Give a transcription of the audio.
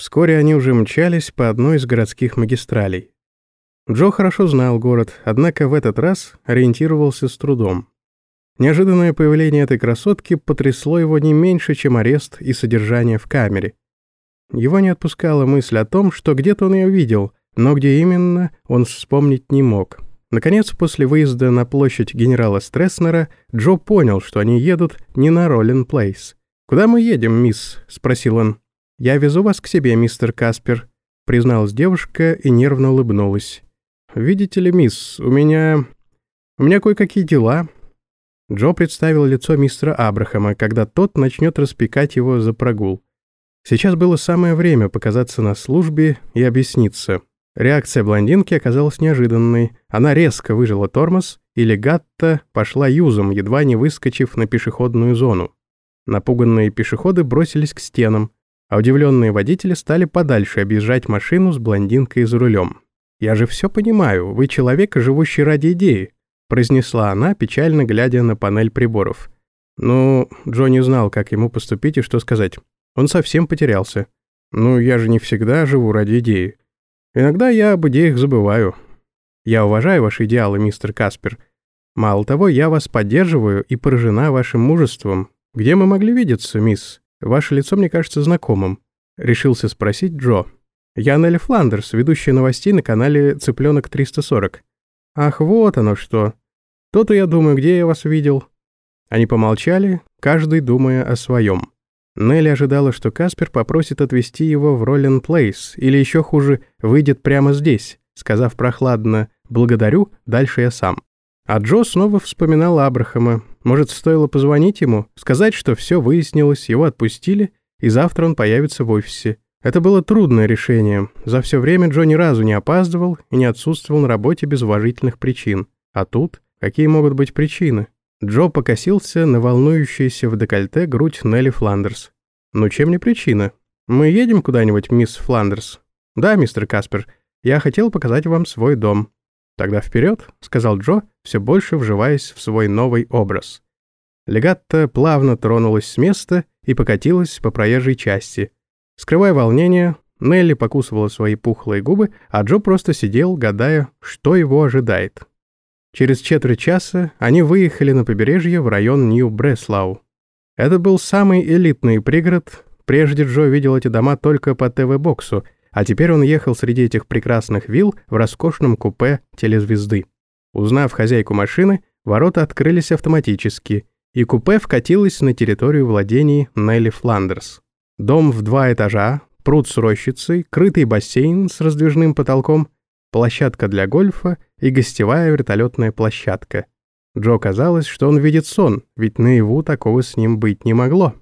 Вскоре они уже мчались по одной из городских магистралей. Джо хорошо знал город, однако в этот раз ориентировался с трудом. Неожиданное появление этой красотки потрясло его не меньше, чем арест и содержание в камере. Его не отпускала мысль о том, что где-то он ее видел, но где именно, он вспомнить не мог. Наконец, после выезда на площадь генерала Стресснера, Джо понял, что они едут не на Роллин Плейс. «Куда мы едем, мисс?» — спросил он. «Я везу вас к себе, мистер Каспер», — призналась девушка и нервно улыбнулась. «Видите ли, мисс, у меня... у меня кое-какие дела». Джо представил лицо мистера Абрахама, когда тот начнет распекать его за прогул. Сейчас было самое время показаться на службе и объясниться. Реакция блондинки оказалась неожиданной. Она резко выжила тормоз, и легатта пошла юзом, едва не выскочив на пешеходную зону. Напуганные пешеходы бросились к стенам, а удивленные водители стали подальше объезжать машину с блондинкой за рулем. «Я же все понимаю, вы человек, живущий ради идеи», произнесла она, печально глядя на панель приборов. Ну, Джо не знал, как ему поступить и что сказать. Он совсем потерялся. «Ну, я же не всегда живу ради идеи. Иногда я об идеях забываю. Я уважаю ваши идеалы, мистер Каспер. Мало того, я вас поддерживаю и поражена вашим мужеством. Где мы могли видеться, мисс? Ваше лицо мне кажется знакомым». Решился спросить Джо. «Я Нелли Фландерс, ведущая новостей на канале «Цыпленок 340». «Ах, вот оно что. То-то я думаю, где я вас видел». Они помолчали, каждый думая о своем. Нелли ожидала, что Каспер попросит отвезти его в Роллин Плейс, или еще хуже, выйдет прямо здесь, сказав прохладно «благодарю, дальше я сам». А Джо снова вспоминал Абрахама. Может, стоило позвонить ему, сказать, что все выяснилось, его отпустили, и завтра он появится в офисе. Это было трудное решение. За все время Джо ни разу не опаздывал и не отсутствовал на работе без уважительных причин. А тут какие могут быть причины? Джо покосился на волнующуюся в декольте грудь Нелли Фландерс. «Ну чем не причина? Мы едем куда-нибудь, мисс Фландерс?» «Да, мистер Каспер. Я хотел показать вам свой дом». «Тогда вперед», — сказал Джо, все больше вживаясь в свой новый образ. Легатта плавно тронулась с места и покатилась по проезжей части. Скрывая волнение, Нелли покусывала свои пухлые губы, а Джо просто сидел, гадая, что его ожидает. Через четверть часа они выехали на побережье в район Нью-Бреслау. Это был самый элитный пригород. Прежде Джо видел эти дома только по ТВ-боксу, а теперь он ехал среди этих прекрасных вилл в роскошном купе телезвезды. Узнав хозяйку машины, ворота открылись автоматически, и купе вкатилось на территорию владений Нелли Фландерс. Дом в два этажа, пруд с рощицей, крытый бассейн с раздвижным потолком — площадка для гольфа и гостевая вертолетная площадка. Джо казалось, что он видит сон, ведь наяву такого с ним быть не могло.